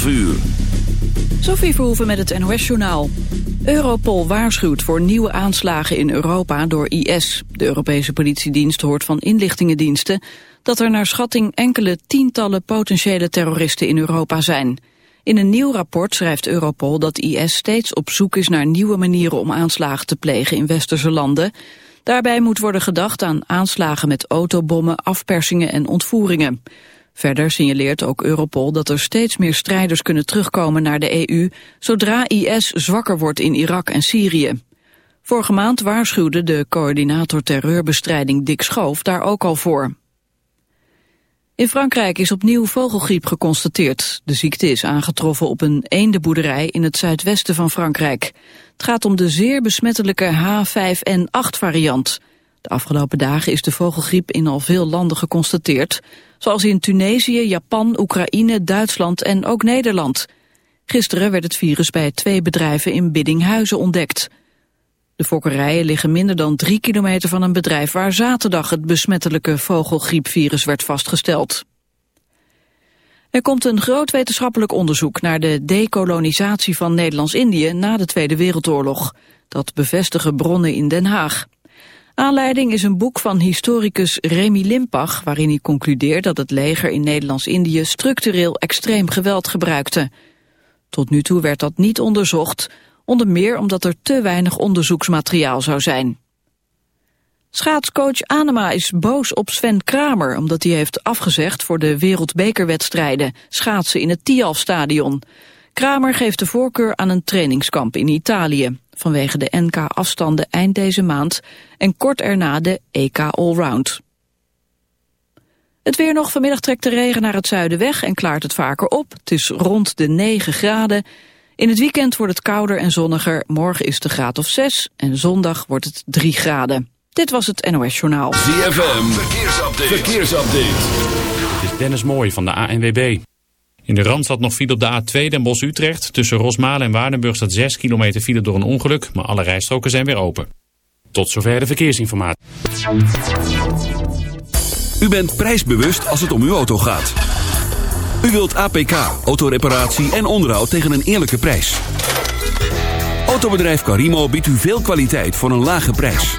12 uur. Sophie Verhoeven met het NOS-journaal. Europol waarschuwt voor nieuwe aanslagen in Europa door IS. De Europese politiedienst hoort van inlichtingendiensten... dat er naar schatting enkele tientallen potentiële terroristen in Europa zijn. In een nieuw rapport schrijft Europol dat IS steeds op zoek is naar nieuwe manieren om aanslagen te plegen in westerse landen. Daarbij moet worden gedacht aan aanslagen met autobommen, afpersingen en ontvoeringen. Verder signaleert ook Europol dat er steeds meer strijders kunnen terugkomen naar de EU zodra IS zwakker wordt in Irak en Syrië. Vorige maand waarschuwde de coördinator terreurbestrijding Dick Schoof daar ook al voor. In Frankrijk is opnieuw vogelgriep geconstateerd. De ziekte is aangetroffen op een eendenboerderij in het zuidwesten van Frankrijk. Het gaat om de zeer besmettelijke H5N8 variant. De afgelopen dagen is de vogelgriep in al veel landen geconstateerd, zoals in Tunesië, Japan, Oekraïne, Duitsland en ook Nederland. Gisteren werd het virus bij twee bedrijven in Biddinghuizen ontdekt. De fokkerijen liggen minder dan drie kilometer van een bedrijf waar zaterdag het besmettelijke vogelgriepvirus werd vastgesteld. Er komt een groot wetenschappelijk onderzoek naar de dekolonisatie van Nederlands-Indië na de Tweede Wereldoorlog. Dat bevestigen bronnen in Den Haag. Aanleiding is een boek van historicus Remy Limpach... waarin hij concludeert dat het leger in Nederlands-Indië... structureel extreem geweld gebruikte. Tot nu toe werd dat niet onderzocht... onder meer omdat er te weinig onderzoeksmateriaal zou zijn. Schaatscoach Anema is boos op Sven Kramer... omdat hij heeft afgezegd voor de wereldbekerwedstrijden... schaatsen in het Tialf-stadion. Kramer geeft de voorkeur aan een trainingskamp in Italië vanwege de NK-afstanden eind deze maand en kort erna de EK Allround. Het weer nog, vanmiddag trekt de regen naar het zuiden weg en klaart het vaker op. Het is rond de 9 graden. In het weekend wordt het kouder en zonniger. Morgen is het een graad of 6 en zondag wordt het 3 graden. Dit was het NOS Journaal. ZFM, verkeersupdate. verkeersupdate. Dit is Dennis Mooij van de ANWB. In de Randstad nog file op de A2 Den Bosch-Utrecht. Tussen Rosmalen en Waardenburg staat 6 kilometer file door een ongeluk, maar alle rijstroken zijn weer open. Tot zover de verkeersinformatie. U bent prijsbewust als het om uw auto gaat. U wilt APK, autoreparatie en onderhoud tegen een eerlijke prijs. Autobedrijf Carimo biedt u veel kwaliteit voor een lage prijs.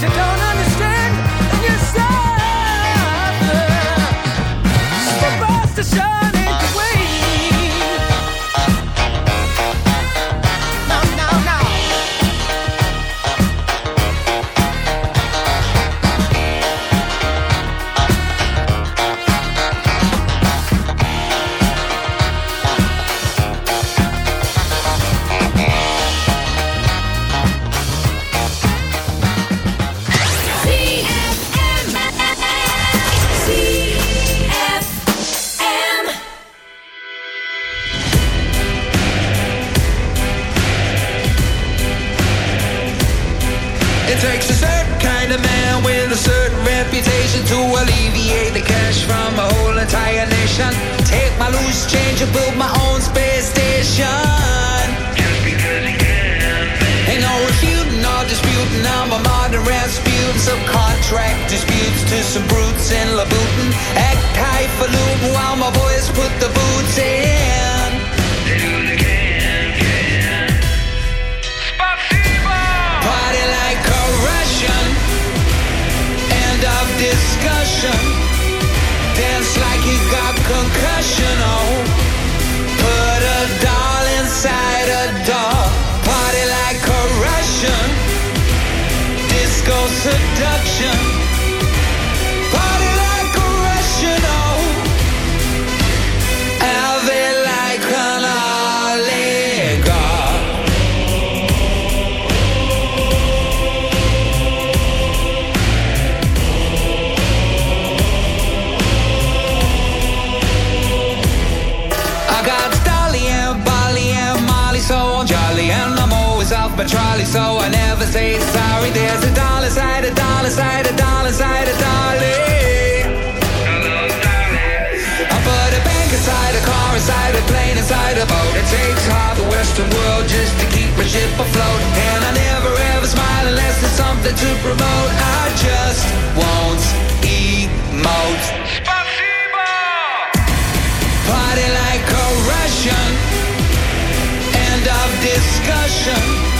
Mexico. a trolley, so I never say sorry. There's a dollar side, a dollar side, a dollar side, a dollar dolly. I put a bank inside, a car inside, a plane inside, a boat. It takes half the Western world just to keep my ship afloat. And I never ever smile unless there's something to promote. I just won't emote. Spasibo! Party like a Russian. End of discussion.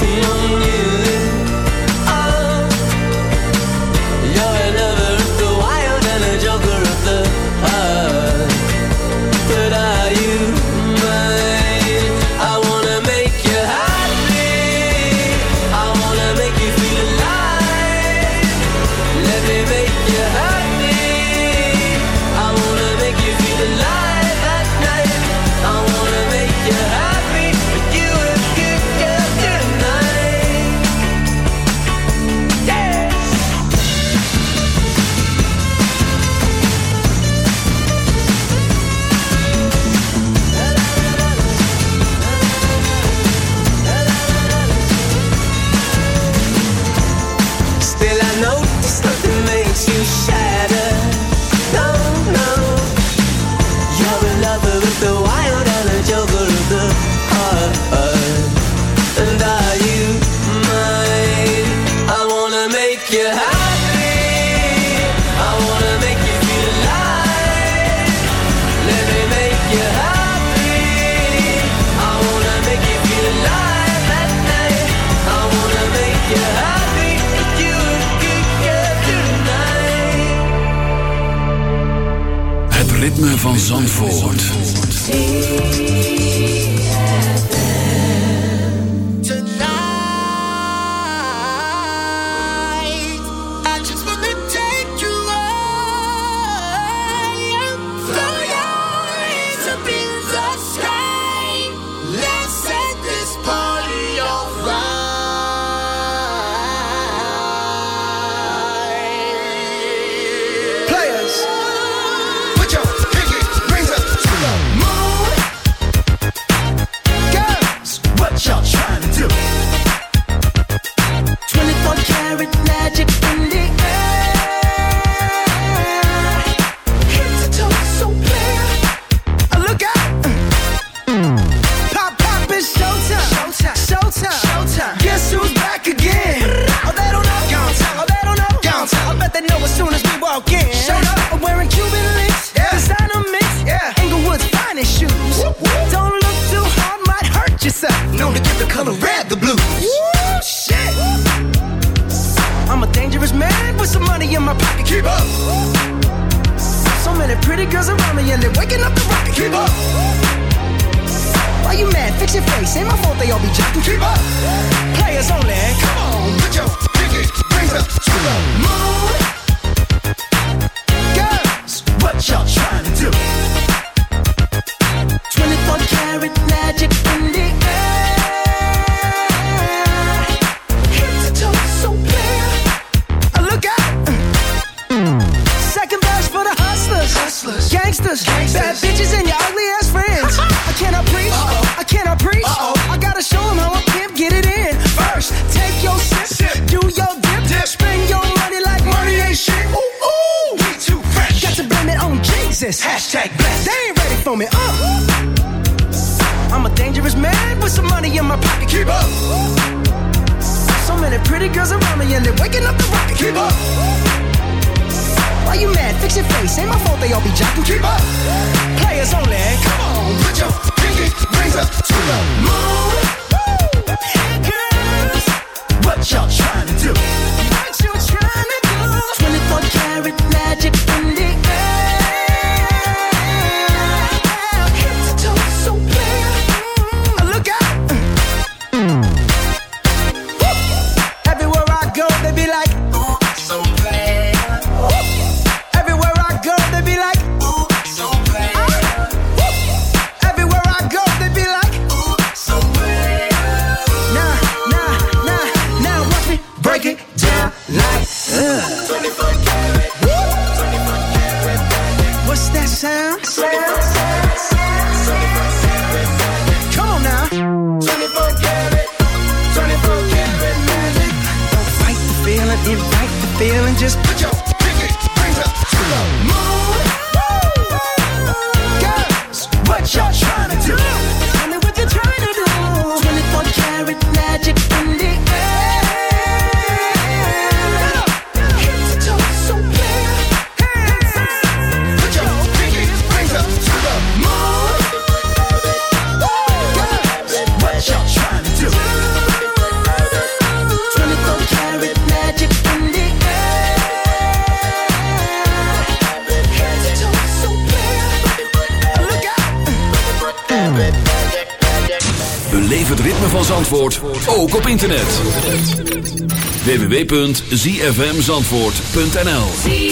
On you. www.zfmzandvoort.nl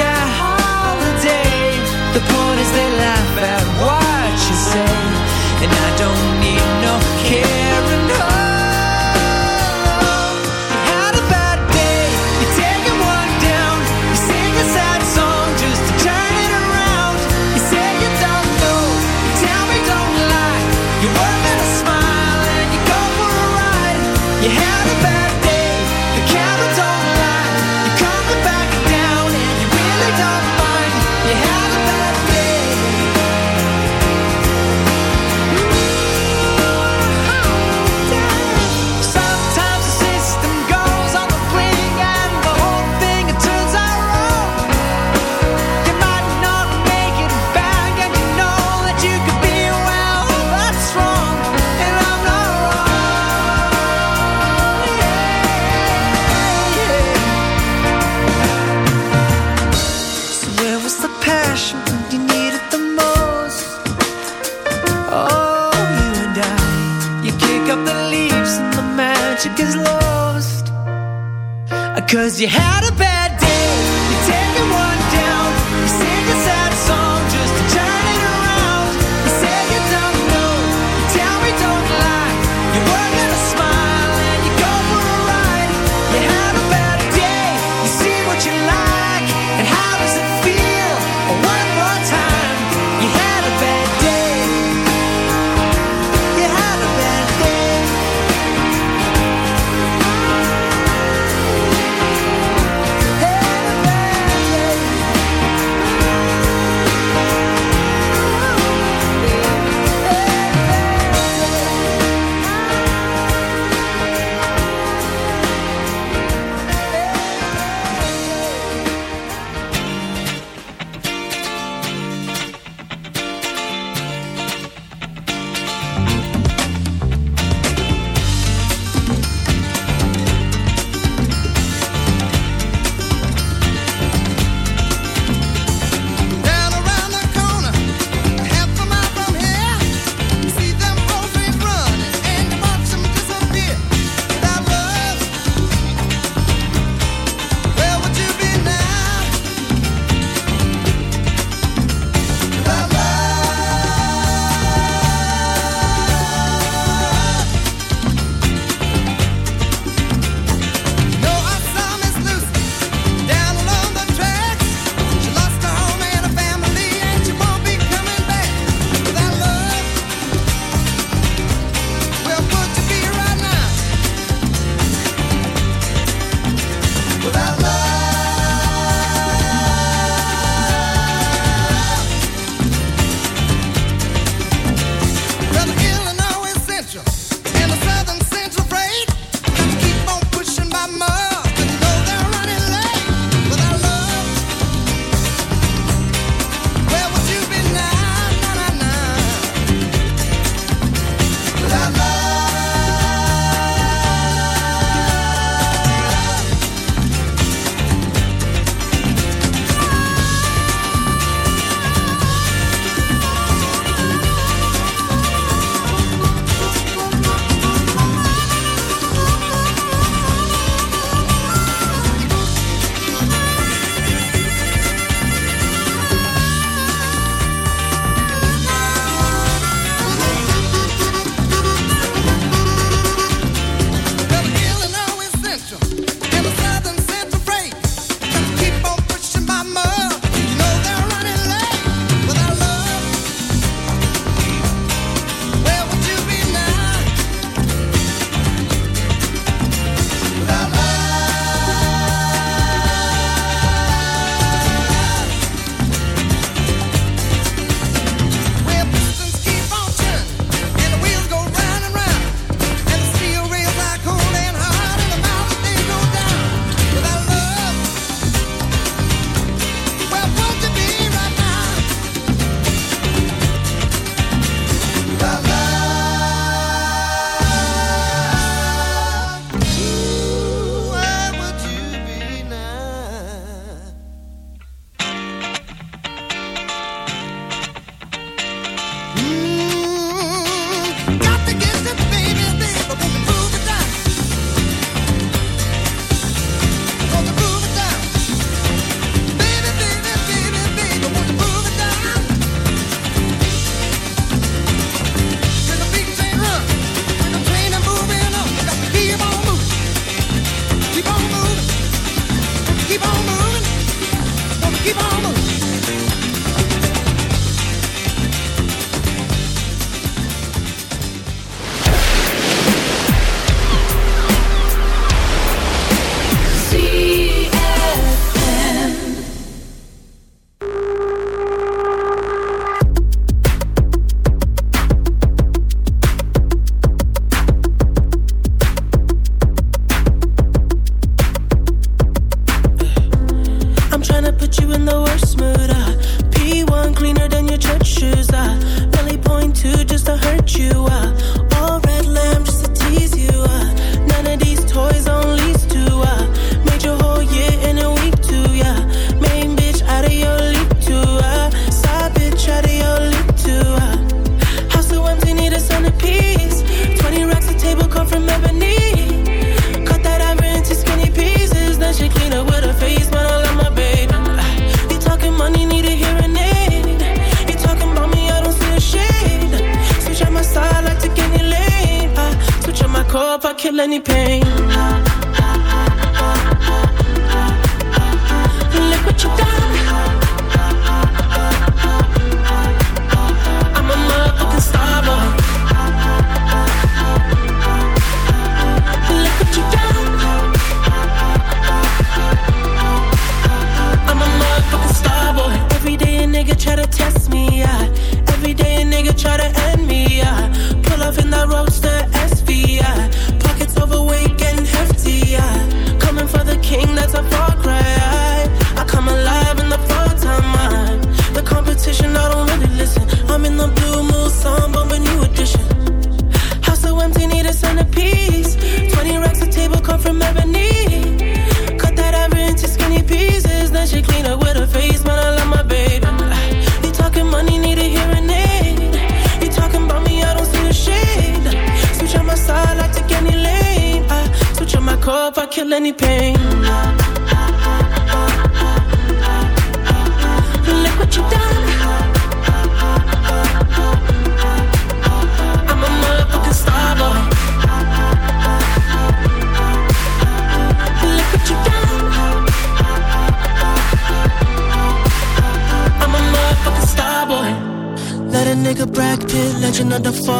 a holiday. The point is they laugh at why. you had a bad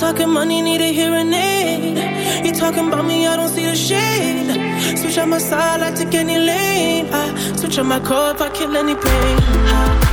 talking money, need a hearing aid. You talking about me, I don't see a shade. Switch on my side, I take any lane. I switch on my core if I kill any pain. I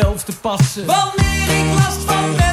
mezelf te passen. Wanneer ik last van ben.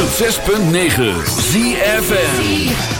106.9 ZFN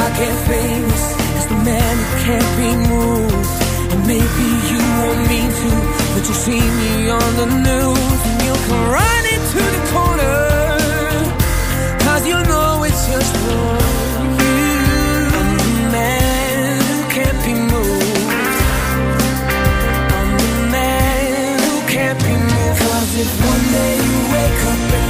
I'll get famous as the man who can't be moved. And maybe you won't mean to, but you'll see me on the news and you'll come running to the corner. Cause you know it's just wrong. I'm the man who can't be moved. I'm the man who can't be moved. If one day you wake up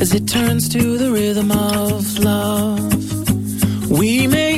as it turns to the rhythm of love. We may